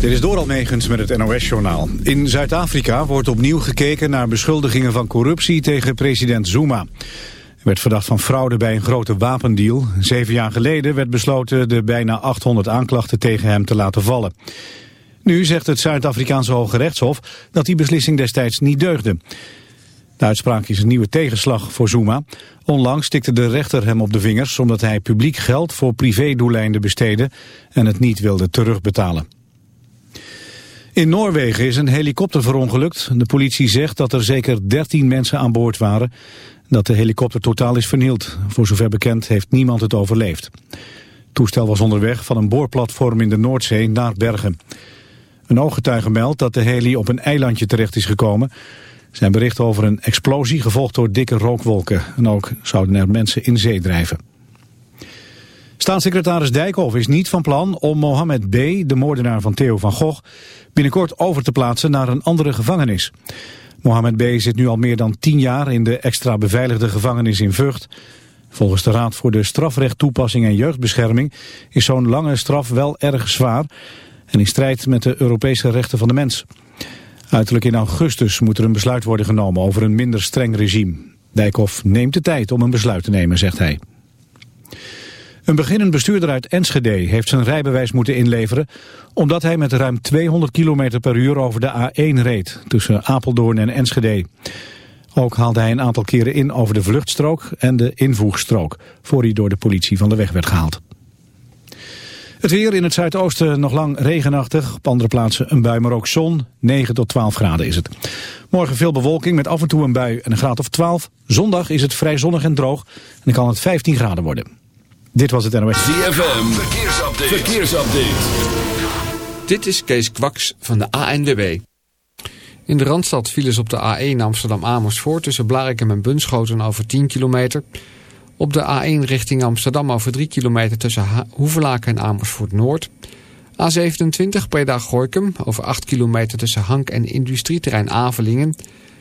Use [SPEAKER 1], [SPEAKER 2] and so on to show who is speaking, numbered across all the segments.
[SPEAKER 1] Dit is Doral Megens met het NOS-journaal. In Zuid-Afrika wordt opnieuw gekeken naar beschuldigingen van corruptie tegen president Zuma. Hij werd verdacht van fraude bij een grote wapendeal. Zeven jaar geleden werd besloten de bijna 800 aanklachten tegen hem te laten vallen. Nu zegt het Zuid-Afrikaanse Hoge Rechtshof dat die beslissing destijds niet deugde. De uitspraak is een nieuwe tegenslag voor Zuma. Onlangs stikte de rechter hem op de vingers omdat hij publiek geld voor privédoeleinden besteedde en het niet wilde terugbetalen. In Noorwegen is een helikopter verongelukt. De politie zegt dat er zeker 13 mensen aan boord waren. Dat de helikopter totaal is vernield. Voor zover bekend heeft niemand het overleefd. Het toestel was onderweg van een boorplatform in de Noordzee naar Bergen. Een ooggetuige meldt dat de heli op een eilandje terecht is gekomen zijn berichten over een explosie gevolgd door dikke rookwolken. En ook zouden er mensen in zee drijven. Staatssecretaris Dijkhoff is niet van plan om Mohammed B., de moordenaar van Theo van Gogh, binnenkort over te plaatsen naar een andere gevangenis. Mohammed B. zit nu al meer dan tien jaar in de extra beveiligde gevangenis in Vught. Volgens de Raad voor de Strafrecht Toepassing en Jeugdbescherming is zo'n lange straf wel erg zwaar en in strijd met de Europese rechten van de mens. Uiterlijk in augustus moet er een besluit worden genomen over een minder streng regime. Dijkhoff neemt de tijd om een besluit te nemen, zegt hij. Een beginnend bestuurder uit Enschede heeft zijn rijbewijs moeten inleveren... omdat hij met ruim 200 km per uur over de A1 reed... tussen Apeldoorn en Enschede. Ook haalde hij een aantal keren in over de vluchtstrook en de invoegstrook... voor hij door de politie van de weg werd gehaald. Het weer in het zuidoosten nog lang regenachtig. Op andere plaatsen een bui, maar ook zon. 9 tot 12 graden is het. Morgen veel bewolking met af en toe een bui en een graad of 12. Zondag is het vrij zonnig en droog. En dan kan het 15 graden worden. Dit was het NOS.
[SPEAKER 2] ZFM, verkeersupdate. verkeersupdate.
[SPEAKER 3] Dit is Kees Kwaks van de ANWB. In de Randstad vielen ze op de A1 Amsterdam-Amersfoort... tussen Blarikum en Bunschoten over 10 kilometer... Op de A1 richting Amsterdam over 3 kilometer tussen Hoevelaken en Amersfoort Noord. A27 Breda-Gorkum over 8 kilometer tussen Hank en industrieterrein Avelingen.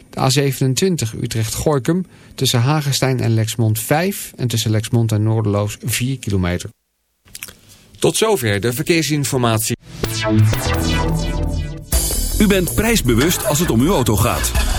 [SPEAKER 3] De A27 Utrecht-Gorkum tussen Hagestein en Lexmond 5 en tussen Lexmond en Noorderloos 4 kilometer. Tot zover de verkeersinformatie.
[SPEAKER 2] U bent prijsbewust als het om uw auto gaat.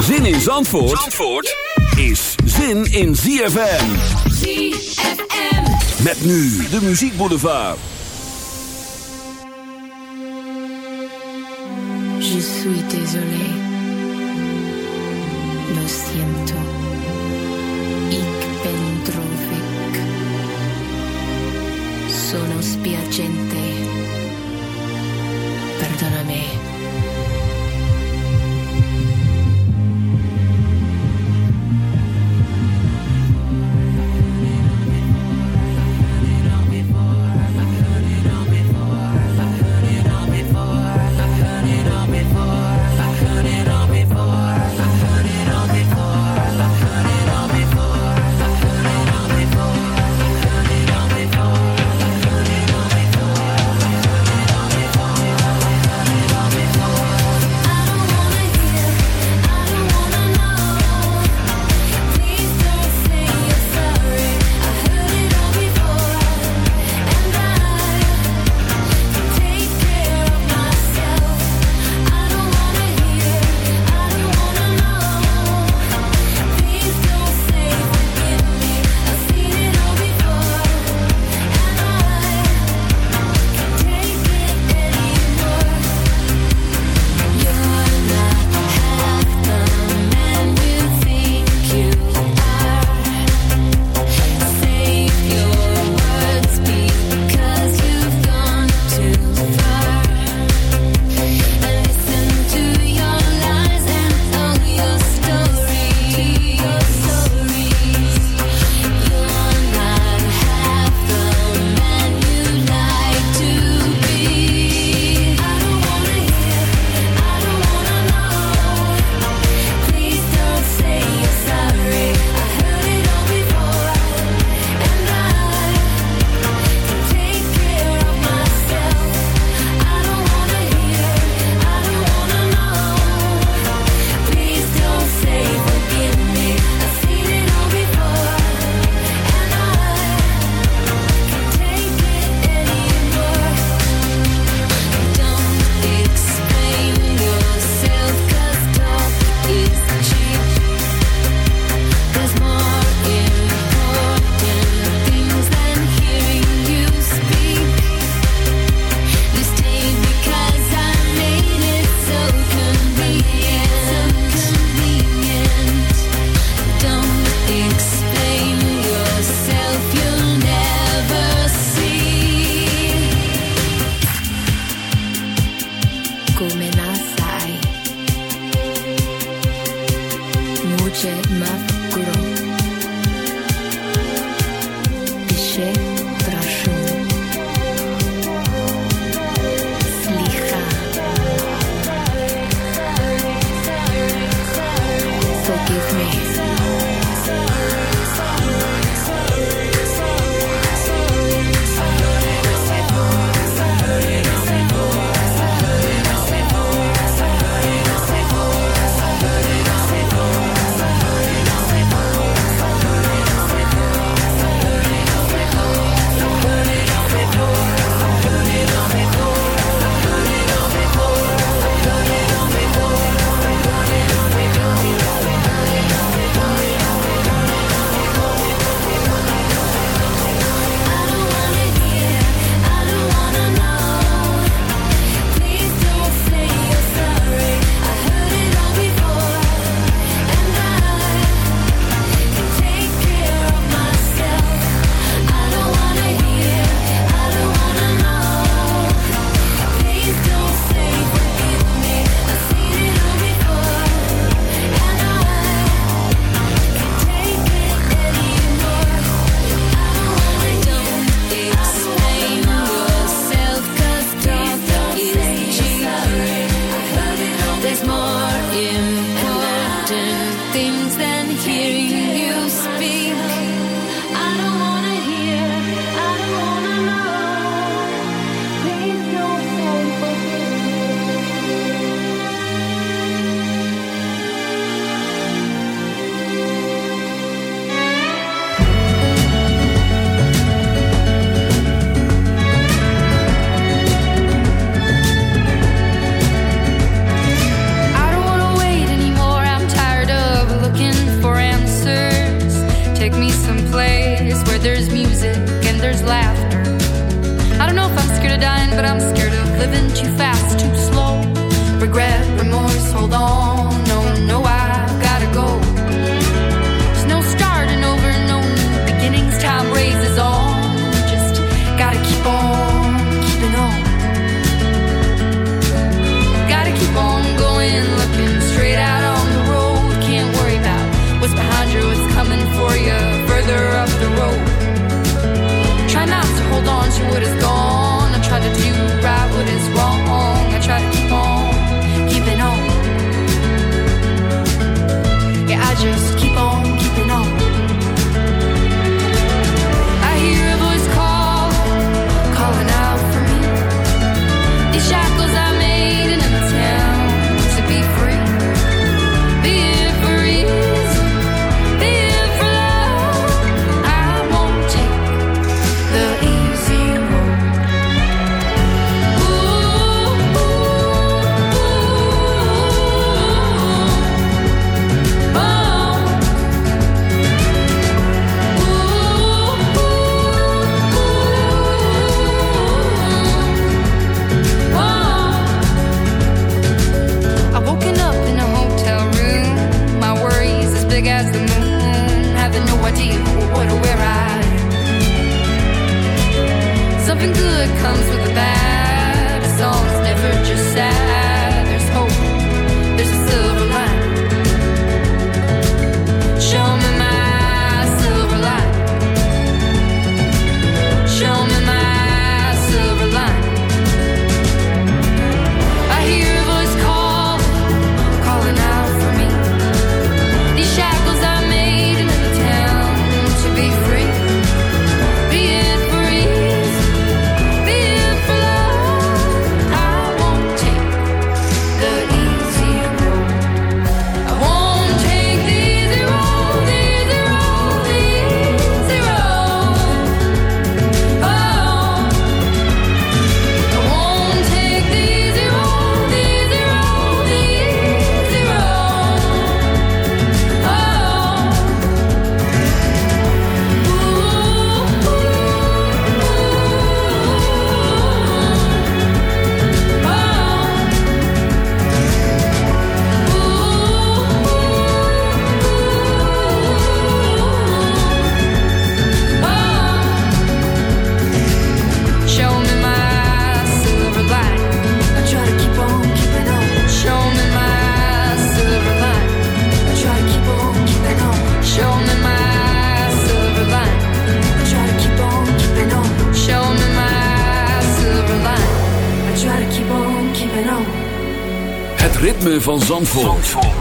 [SPEAKER 2] Zin in Zandvoort, Zandvoort is zin in ZFM.
[SPEAKER 4] ZFM.
[SPEAKER 2] Met nu de muziekboulevard.
[SPEAKER 5] Je suis désolé. Lo siento. Ik ben droevig. Sono spiacente. Perdoname.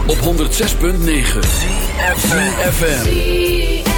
[SPEAKER 2] Op 106.9 FM.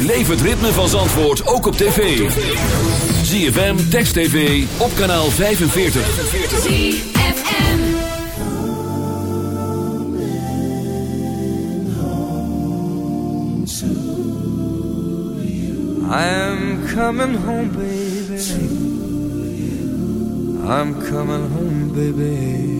[SPEAKER 6] Beleef het ritme van Zandvoort ook op tv. ZFM, Text TV, op kanaal 45.
[SPEAKER 4] ZFM.
[SPEAKER 7] I'm coming home, baby. I'm coming home, baby.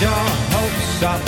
[SPEAKER 8] Your hopes up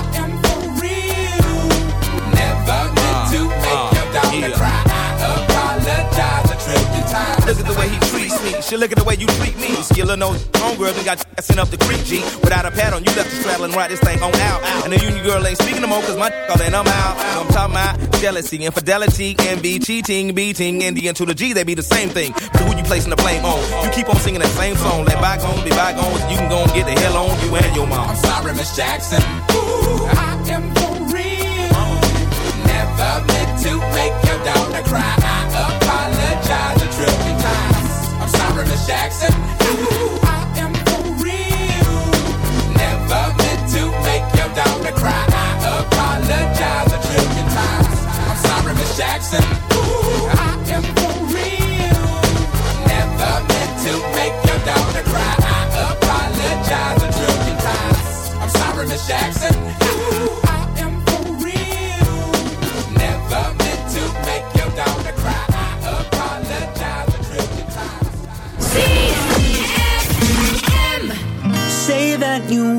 [SPEAKER 9] times.
[SPEAKER 10] Look at the way he treats me. She look at the way you treat me. Skillin' no homegirl done got you up the creek, G. Without a pad on, you left the straddle and ride this thing on out. And the union girl ain't speaking no more, cause my all and I'm out. I'm talking about jealousy, infidelity, envy, cheating, beating, and the to the G, they be the same thing. But who you placing the blame on? You keep on singing that same song. Let bygones be bygones, you can go and get the hell on you and your mom.
[SPEAKER 9] I'm sorry, Miss Jackson. Ooh, I am for real. Never Jackson. Ooh,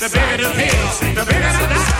[SPEAKER 11] the bigger the pills, the bigger the